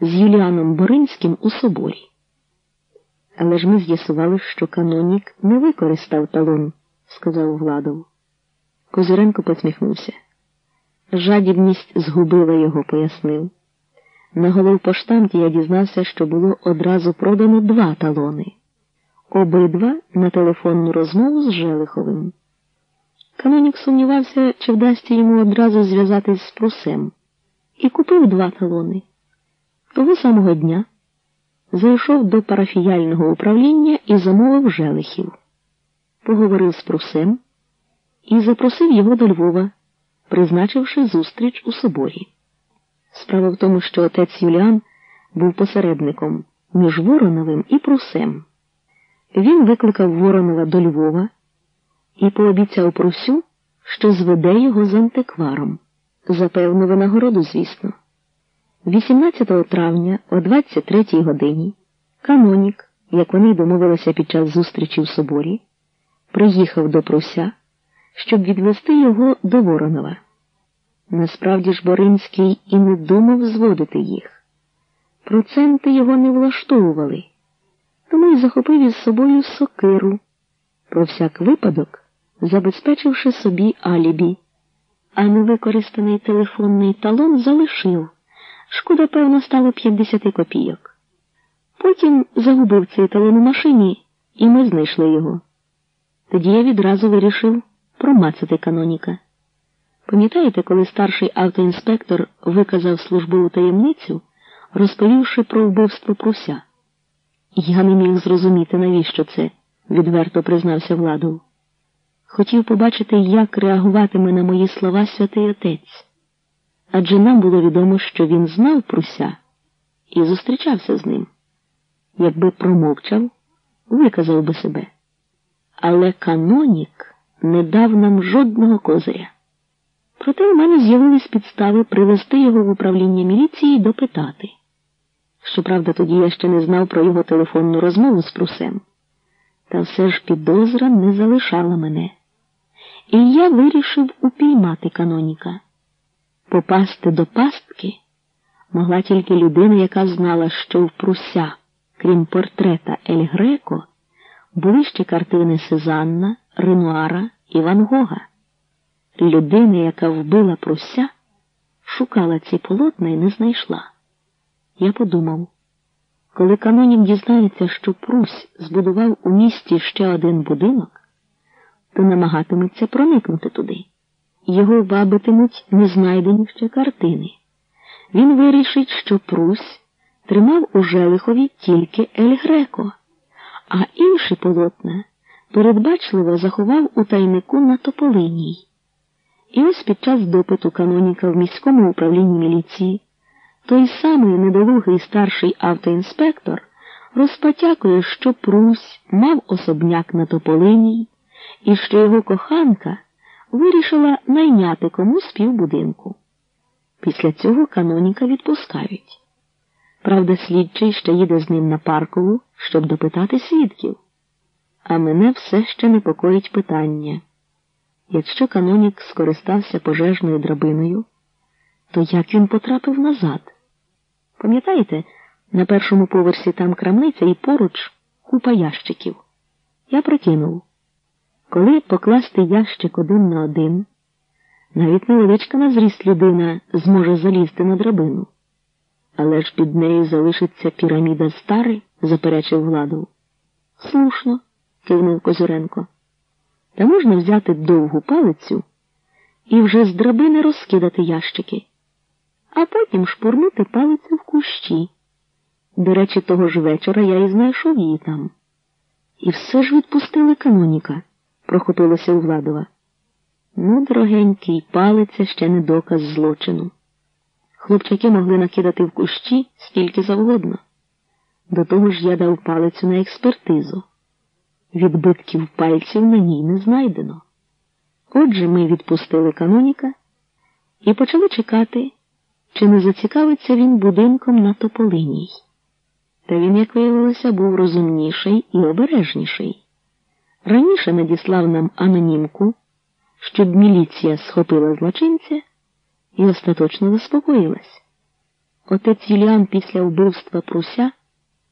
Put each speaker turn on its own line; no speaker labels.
з Юліаном Боринським у соборі. Але ж ми з'ясували, що канонік не використав талон, сказав Владов. Козиренко посміхнувся. Жадібність згубила його, пояснив. На головпоштамті я дізнався, що було одразу продано два талони, обидва на телефонну розмову з Желиховим. Канонік сумнівався, чи вдасться йому одразу зв'язатись з прусем, і купив два талони. Того самого дня зайшов до парафіяльного управління і замовив Желихів, поговорив з прусем і запросив його до Львова, призначивши зустріч у соборі. Справа в тому, що отець Юліан був посередником між Вороновим і Прусем. Він викликав Воронова до Львова і пообіцяв Прусю, що зведе його з антикваром. За певну винагороду, звісно. 18 травня о 23 годині канонік, як вони домовилися під час зустрічі в соборі, приїхав до Пруся, щоб відвести його до Воронова. Насправді ж Боринський і не думав зводити їх. Проценти його не влаштовували, тому й захопив із собою сокиру, про всяк випадок забезпечивши собі алібі, а невикористаний телефонний талон залишив. Шкода, певно, стало 50 копійок. Потім загубив цей талон у машині, і ми знайшли його. Тоді я відразу вирішив промацати каноніка. Пам'ятаєте, коли старший автоінспектор виказав службову таємницю, розповівши про вбивство пруся? Я не міг зрозуміти, навіщо це, відверто признався Владов. Хотів побачити, як реагуватиме на мої слова святий отець. Адже нам було відомо, що він знав пруся і зустрічався з ним. Якби промовчав, виказав би себе. Але канонік не дав нам жодного козиря. Проте у мене з'явились підстави привести його в управління міліції і допитати. Щоправда, тоді я ще не знав про його телефонну розмову з прусем. Та все ж підозра не залишала мене. І я вирішив упіймати каноніка. Попасти до пастки могла тільки людина, яка знала, що в пруся, крім портрета Ель Греко, були ще картини Сезанна, Ренуара і Ван Гога. Людина, яка вбила пруся, шукала ці полотна і не знайшла. Я подумав, коли канонік дізнається, що Прусь збудував у місті ще один будинок, то намагатиметься проникнути туди. Його вабитимуть незнайдені ще картини. Він вирішить, що Прусь тримав у Желихові тільки Ель Греко, а інші полотна передбачливо заховав у тайнику на Тополиній. І ось під час допиту каноніка в міському управлінні міліції той самий недолугий старший автоінспектор розпотякує, що Прусь мав особняк на Тополиній і що його коханка вирішила найняти комусь півбудинку. Після цього каноніка відпускають. Правда, слідчий ще їде з ним на паркову, щоб допитати свідків. А мене все ще непокоїть питання. Якщо канонік скористався пожежною драбиною, то як він потрапив назад? Пам'ятаєте, на першому поверсі там крамниця і поруч купа ящиків. Я прикинув. Коли покласти ящик один на один, навіть невеличка на зріст людина зможе залізти на драбину. Але ж під нею залишиться піраміда стари, заперечив владу. Слушно, кивнув Козюренко. Та можна взяти довгу палицю і вже з драбини розкидати ящики, а потім шпурнути палицю в кущі. До речі, того ж вечора я і знайшов її там. І все ж відпустили каноніка прохопилося у Владова. Ну, дорогенький, палиця ще не доказ злочину. Хлопчаки могли накидати в кущі стільки завгодно. До того ж я дав палицю на експертизу. Відбитків пальців на ній не знайдено. Отже, ми відпустили каноніка і почали чекати, чи не зацікавиться він будинком на Тополиній. Та він, як виявилося, був розумніший і обережніший. Раніше надіслав нам анонімку, щоб міліція схопила злочинця і остаточно заспокоїлась. Отець Юліан після вбивства Пруся